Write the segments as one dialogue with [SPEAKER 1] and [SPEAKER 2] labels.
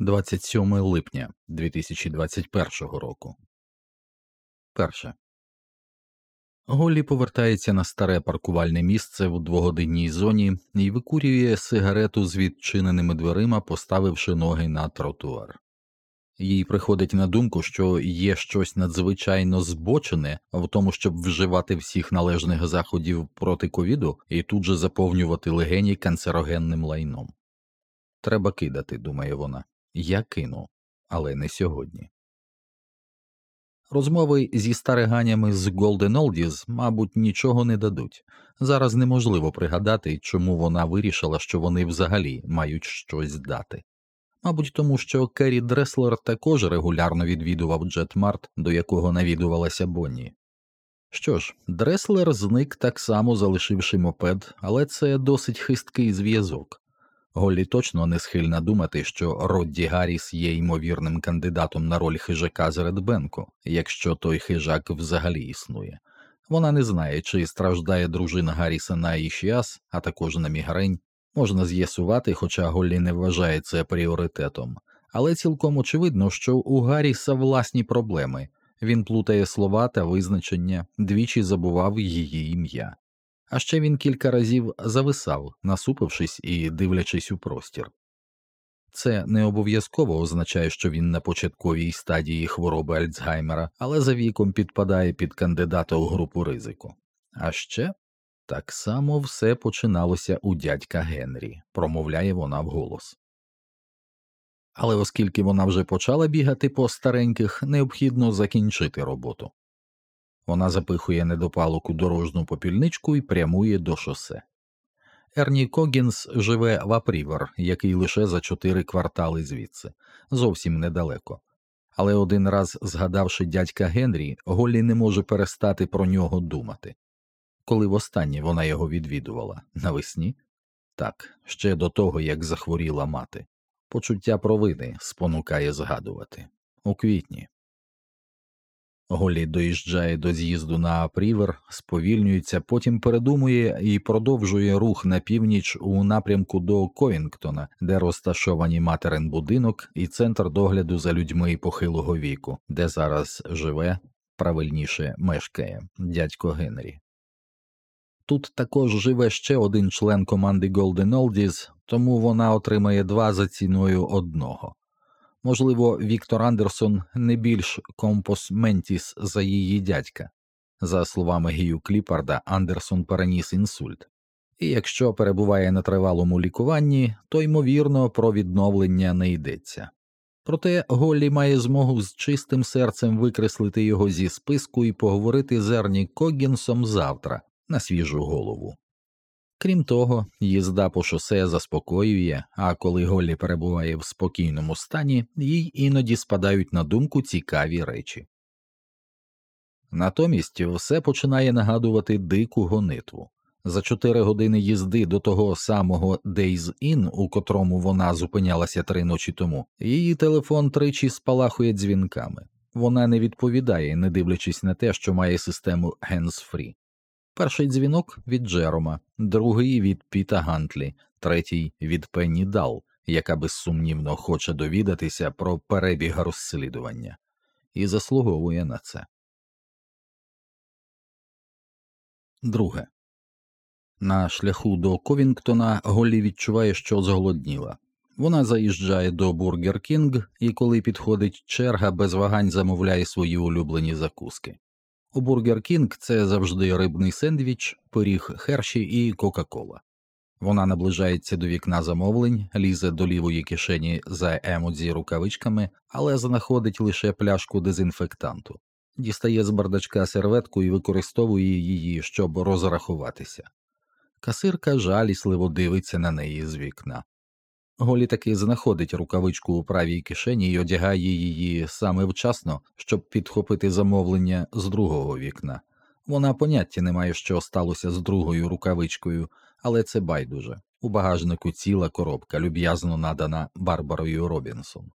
[SPEAKER 1] 27 липня 2021 року. Перше. Голлі повертається на старе паркувальне місце в двогодинній зоні і викурює сигарету з відчиненими дверима, поставивши ноги на тротуар. Їй приходить на думку, що є щось надзвичайно збочене в тому, щоб вживати всіх належних заходів проти ковіду і тут же заповнювати легені канцерогенним лайном. Треба кидати, думає вона. Я кину, але не сьогодні. Розмови зі стариганями з Golden Oldies, мабуть, нічого не дадуть. Зараз неможливо пригадати, чому вона вирішила, що вони взагалі мають щось дати. Мабуть, тому що Керрі Дреслер також регулярно відвідував Джетмарт, до якого навідувалася Бонні. Що ж, Дреслер зник так само, залишивши мопед, але це досить хисткий зв'язок. Голлі точно не схильна думати, що Родді Гарріс є ймовірним кандидатом на роль хижака з Редбенку, якщо той хижак взагалі існує. Вона не знає, чи страждає дружина Гарріса на Ішіас, а також на мігрень. Можна з'ясувати, хоча Голлі не вважає це пріоритетом, але цілком очевидно, що у Гарріса власні проблеми він плутає слова та визначення, двічі забував її ім'я а ще він кілька разів зависав, насупившись і дивлячись у простір. Це не обов'язково означає, що він на початковій стадії хвороби Альцгаймера, але за віком підпадає під кандидата у групу ризику. А ще так само все починалося у дядька Генрі, промовляє вона вголос. Але оскільки вона вже почала бігати по стареньких, необхідно закінчити роботу. Вона запихує недопалок у дорожну попільничку і прямує до шосе. Ерні Когінс живе в Апрівер, який лише за чотири квартали звідси, зовсім недалеко. Але один раз, згадавши дядька Генрі, Голлі не може перестати про нього думати. Коли востаннє вона його відвідувала навесні? Так, ще до того, як захворіла мати. Почуття провини спонукає згадувати у квітні. Голлі доїжджає до з'їзду на Апрівер, сповільнюється, потім передумує і продовжує рух на північ у напрямку до Ковінгтона, де розташовані материн будинок і центр догляду за людьми похилого віку, де зараз живе, правильніше мешкає дядько Генрі. Тут також живе ще один член команди Golden Oldies, тому вона отримає два за ціною одного. Можливо, Віктор Андерсон не більш компос ментіс за її дядька. За словами Гію Кліпарда, Андерсон переніс інсульт, і якщо перебуває на тривалому лікуванні, то ймовірно про відновлення не йдеться. Проте Голлі має змогу з чистим серцем викреслити його зі списку і поговорити з Ерні Когінсом завтра на свіжу голову. Крім того, їзда по шосе заспокоює, а коли Голлі перебуває в спокійному стані, їй іноді спадають на думку цікаві речі. Натомість все починає нагадувати дику гонитву. За чотири години їзди до того самого Days Inn, у котрому вона зупинялася три ночі тому, її телефон тричі спалахує дзвінками. Вона не відповідає, не дивлячись на те, що має систему hands-free. Перший дзвінок від Джерома, другий від Піта Гантлі, третій від Пенні Дал, яка безсумнівно хоче довідатися про перебіг розслідування, і заслуговує на це. Друге. На шляху до Ковінгтона Голлі відчуває, що зголодніла. Вона заїжджає до Бургер Кінг і, коли підходить черга, без вагань замовляє свої улюблені закуски. У Бургер Кінг це завжди рибний сендвіч, пиріг херші і Кока-Кола. Вона наближається до вікна замовлень, лізе до лівої кишені за емодзі рукавичками, але знаходить лише пляшку дезінфектанту, дістає з бардачка серветку і використовує її, щоб розрахуватися. Касирка жалісливо дивиться на неї з вікна. Голі таки знаходить рукавичку у правій кишені і одягає її саме вчасно, щоб підхопити замовлення з другого вікна. Вона поняття не має, що сталося з другою рукавичкою, але це байдуже. У багажнику ціла коробка, люб'язно надана Барбарою Робінсон.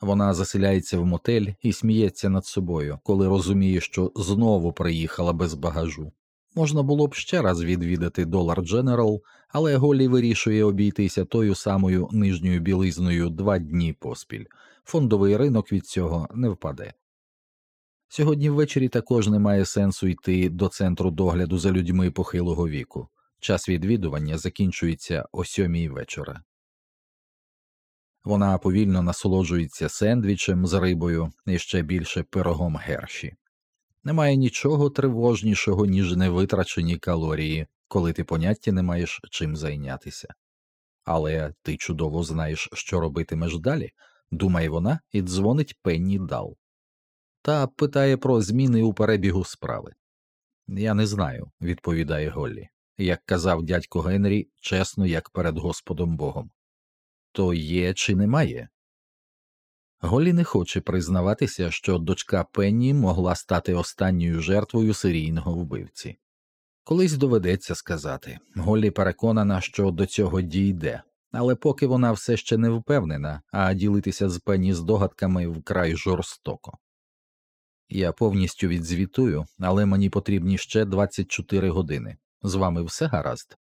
[SPEAKER 1] Вона заселяється в мотель і сміється над собою, коли розуміє, що знову приїхала без багажу. Можна було б ще раз відвідати Dollar General, але Голлі вирішує обійтися тою самою нижньою білизною два дні поспіль. Фондовий ринок від цього не впаде. Сьогодні ввечері також немає сенсу йти до центру догляду за людьми похилого віку. Час відвідування закінчується о сьомій вечора. Вона повільно насолоджується сендвічем з рибою і ще більше пирогом герші. Немає нічого тривожнішого, ніж невитрачені калорії, коли ти поняття не маєш чим зайнятися. Але ти чудово знаєш, що робитимеш далі, думає вона і дзвонить Пенні Дал. Та питає про зміни у перебігу справи. Я не знаю, відповідає Голлі. Як казав дядько Генрі, чесно, як перед Господом Богом. То є чи немає? Голі не хоче признаватися, що дочка Пенні могла стати останньою жертвою серійного вбивці. Колись доведеться сказати Голі переконана, що до цього дійде, але поки вона все ще не впевнена, а ділитися з Пенні здогадками вкрай жорстоко. Я повністю відзвітую, але мені потрібні ще 24 години. З вами все гаразд?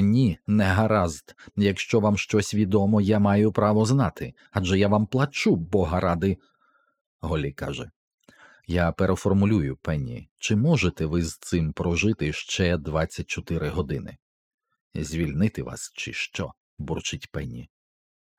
[SPEAKER 1] Ні, не гаразд. Якщо вам щось відомо, я маю право знати, адже я вам плачу, бога ради. Голі каже. Я переформулюю, Пенні, чи можете ви з цим прожити ще 24 години? Звільнити вас, чи що? бурчить Пенні.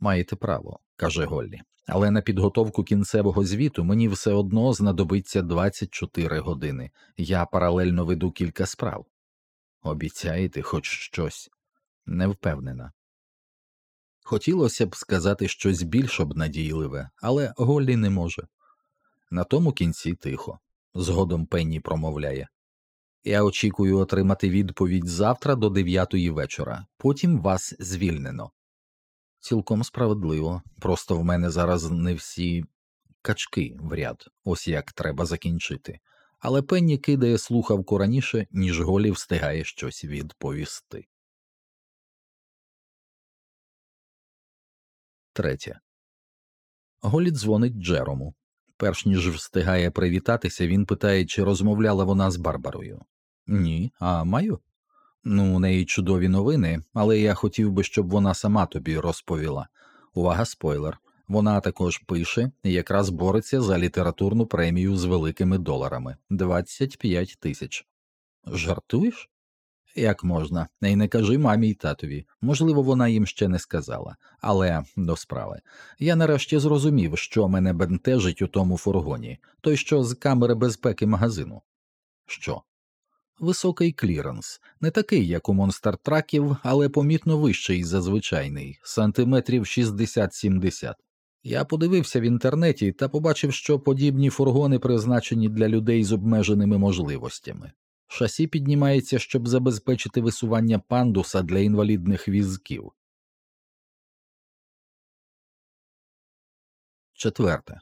[SPEAKER 1] Маєте право, каже Голлі, але на підготовку кінцевого звіту мені все одно знадобиться 24 години. Я паралельно веду кілька справ. Обіцяєте хоч щось? Не впевнена. Хотілося б сказати щось більш обнадійливе, але Голлі не може. На тому кінці тихо. Згодом Пенні промовляє Я очікую отримати відповідь завтра до дев'ятої вечора, потім вас звільнено. Цілком справедливо, просто в мене зараз не всі качки в ряд, ось як треба закінчити але Пенні кидає слухавку раніше, ніж Голі встигає щось відповісти. Третє. Голі дзвонить Джерому. Перш ніж встигає привітатися, він питає, чи розмовляла вона з Барбарою. Ні, а маю? Ну, у неї чудові новини, але я хотів би, щоб вона сама тобі розповіла. Увага, спойлер. Вона також пише і якраз бореться за літературну премію з великими доларами 25 тисяч. Жартуєш? Як можна, і не кажи мамі й татові. Можливо, вона їм ще не сказала, але до справи. Я нарешті зрозумів, що мене бентежить у тому фургоні, той що з камери безпеки магазину. Що? Високий кліренс, не такий, як у монстр-траків, але помітно вищий за звичайний, сантиметрів 60-70. Я подивився в інтернеті та побачив, що подібні фургони призначені для людей з обмеженими можливостями. Шасі піднімається, щоб забезпечити висування пандуса для інвалідних візків. Четверте.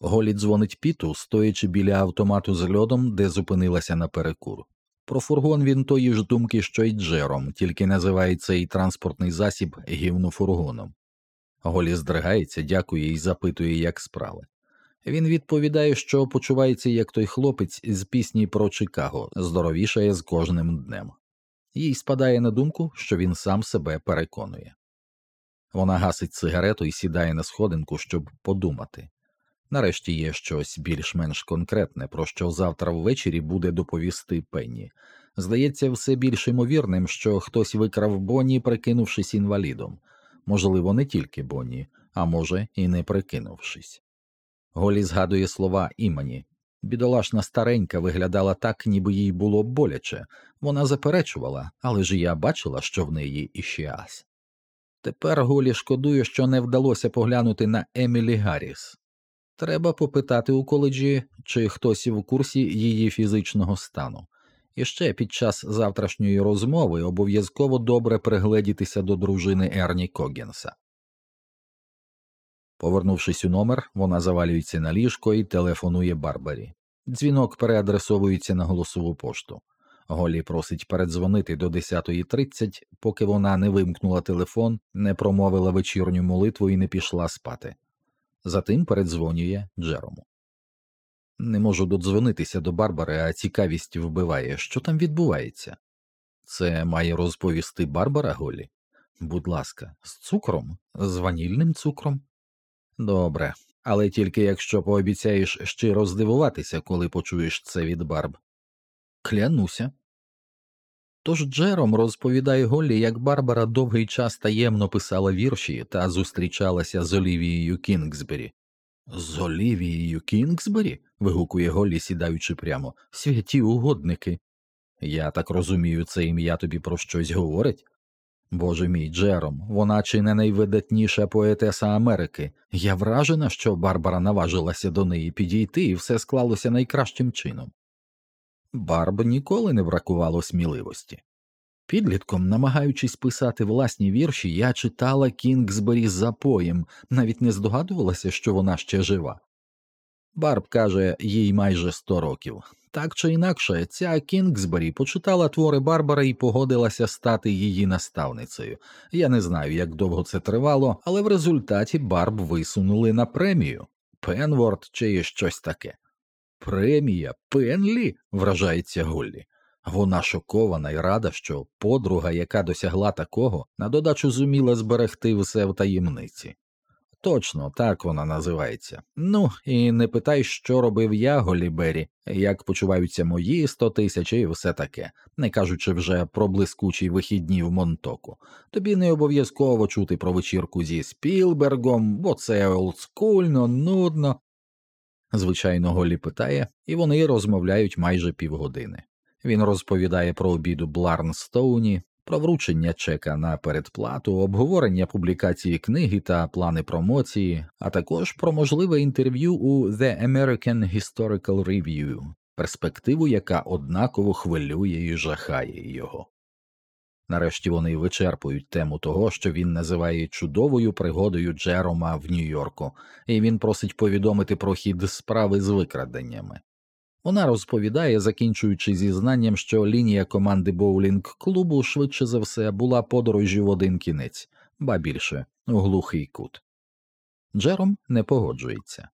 [SPEAKER 1] Голі дзвонить піту, стоячи біля автомату з льодом, де зупинилася на перекур. Про фургон він тої ж думки, що й Джером, тільки називає цей транспортний засіб гівнофургоном. Голі здригається, дякує і запитує, як справи. Він відповідає, що почувається як той хлопець з пісні про Чикаго, здоровішає з кожним днем. Їй спадає на думку, що він сам себе переконує. Вона гасить цигарету і сідає на сходинку, щоб подумати. Нарешті є щось більш-менш конкретне, про що завтра ввечері буде доповісти Пенні. Здається, все більш ймовірним, що хтось викрав Бонні, прикинувшись інвалідом можливо, не тільки Бонні, а може, і не прикинувшись. Голі згадує слова імені. Бідолашна старенька виглядала так, ніби їй було боляче, вона заперечувала, але ж я бачила, що в неї іщеас. Тепер Голі шкодує, що не вдалося поглянути на Емілі Гарріс. Треба попитати у коледжі, чи хтось в курсі її фізичного стану. І ще під час завтрашньої розмови обов'язково добре пригледітися до дружини Ерні Когінса. Повернувшись у номер, вона завалюється на ліжко і телефонує Барбарі. Дзвінок переадресовується на голосову пошту. Голі просить передзвонити до 10.30, поки вона не вимкнула телефон, не промовила вечірню молитву і не пішла спати. Затим передзвонює Джерому. Не можу додзвонитися до Барбари, а цікавість вбиває. Що там відбувається? Це має розповісти Барбара Голі? Будь ласка, з цукром, з ванільним цукром? Добре, але тільки якщо пообіцяєш щиро здивуватися, коли почуєш це від Барб. Клянуся. Тож Джером розповідає Голлі, як Барбара довгий час таємно писала вірші та зустрічалася з Олівією Кінгсбері. З Олівією Кінгсбері? вигукує Голлі, сідаючи прямо. Святі угодники. Я так розумію, це ім'я тобі про щось говорить? Боже мій Джером, вона чи не найвидатніша поетеса Америки. Я вражена, що Барбара наважилася до неї підійти, і все склалося найкращим чином. Барб ніколи не бракувало сміливості. Підлітком, намагаючись писати власні вірші, я читала Кінгсбері запоєм, навіть не здогадувалася, що вона ще жива. Барб каже, їй майже сто років. Так чи інакше, ця Кінгсбері почитала твори Барбара і погодилася стати її наставницею. Я не знаю, як довго це тривало, але в результаті Барб висунули на премію Пенворд чи щось таке. Премія Пенлі? вражається Голлі. Вона шокована і рада, що подруга, яка досягла такого, на додачу зуміла зберегти все в таємниці. Точно, так вона називається. Ну і не питай, що робив я, Голібері, як почуваються мої сто тисяч і все таке, не кажучи вже про блискучі вихідні в Монтоку. Тобі не обов'язково чути про вечірку зі Спілбергом, бо це олдскульно, нудно. Звичайно, Голі питає, і вони розмовляють майже півгодини. Він розповідає про обіду Бларнстоуні, про вручення чека на передплату, обговорення публікації книги та плани промоції, а також про можливе інтерв'ю у The American Historical Review, перспективу, яка однаково хвилює і жахає його. Нарешті вони вичерпують тему того, що він називає чудовою пригодою Джерома в Нью-Йорку, і він просить повідомити про хід справи з викраденнями. Вона розповідає, закінчуючи зізнанням, що лінія команди боулінг клубу швидше за все була подорожю в один кінець, ба більше у глухий кут. Джером не погоджується.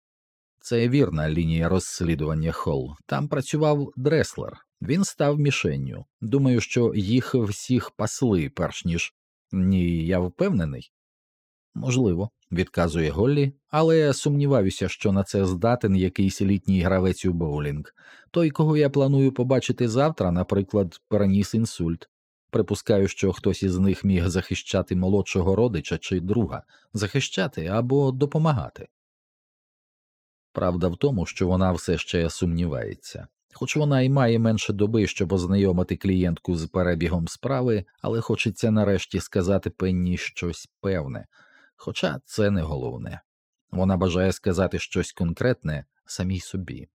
[SPEAKER 1] Це вірна лінія розслідування Холл. Там працював Дреслер, він став мішенню. Думаю, що їх всіх пасли, перш ніж ні, я впевнений. Можливо, відказує Голлі, але сумніваюся, що на це здатен якийсь літній гравець у боулінг. Той, кого я планую побачити завтра, наприклад, переніс інсульт. Припускаю, що хтось із них міг захищати молодшого родича чи друга, захищати або допомагати. Правда в тому, що вона все ще сумнівається. Хоч вона і має менше доби, щоб ознайомити клієнтку з перебігом справи, але хочеться нарешті сказати пенні щось певне, хоча це не головне. Вона бажає сказати щось конкретне самій собі.